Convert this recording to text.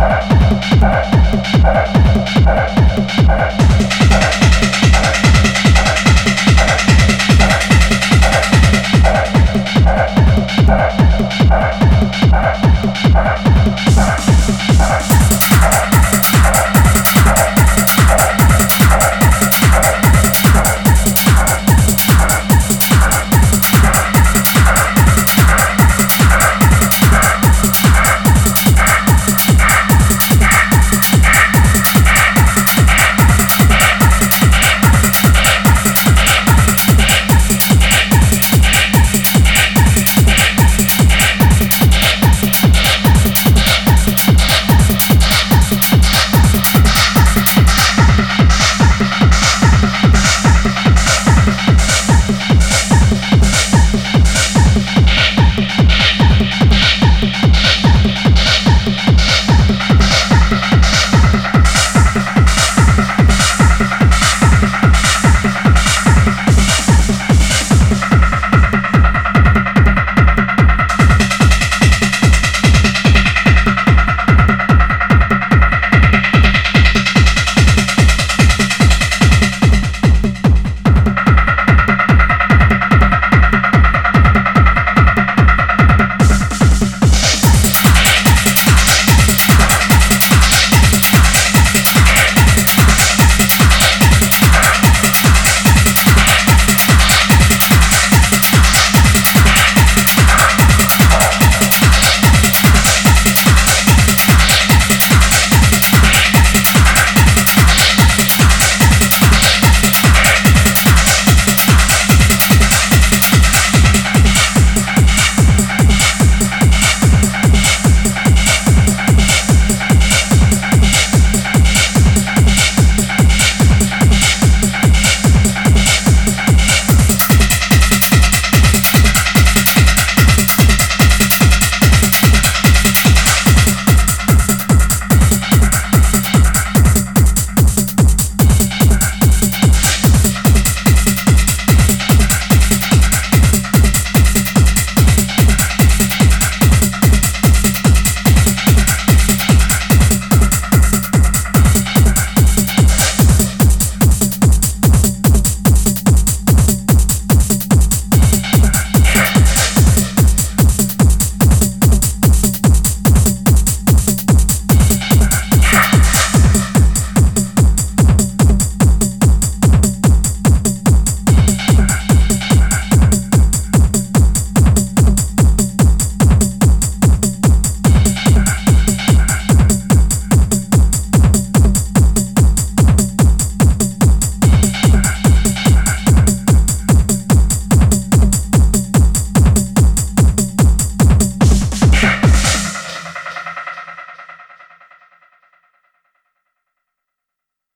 past.